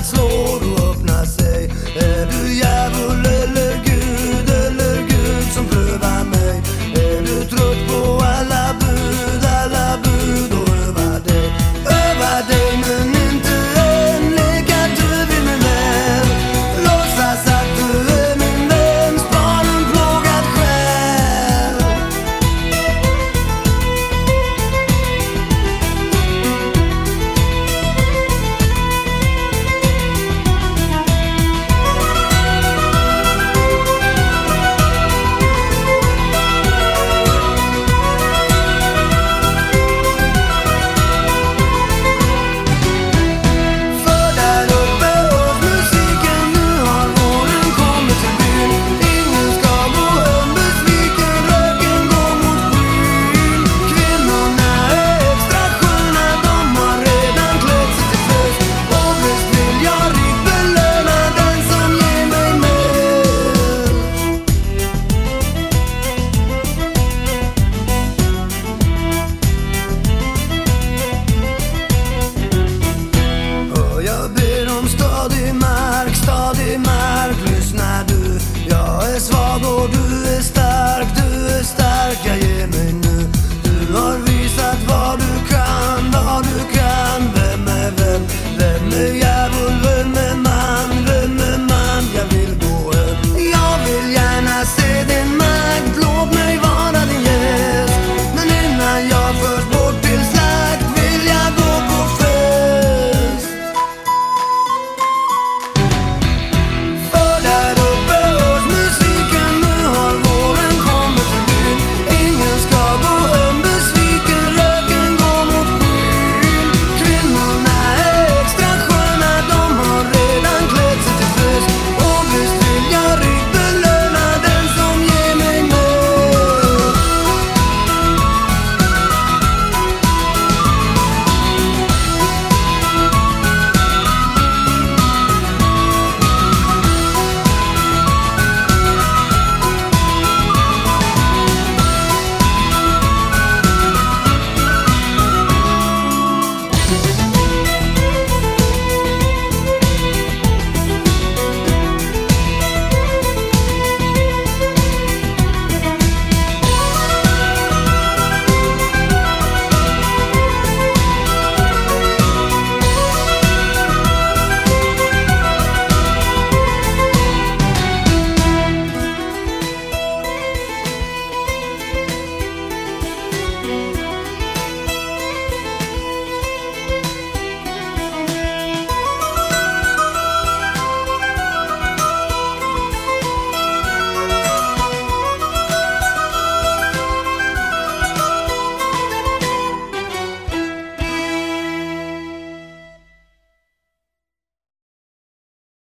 that's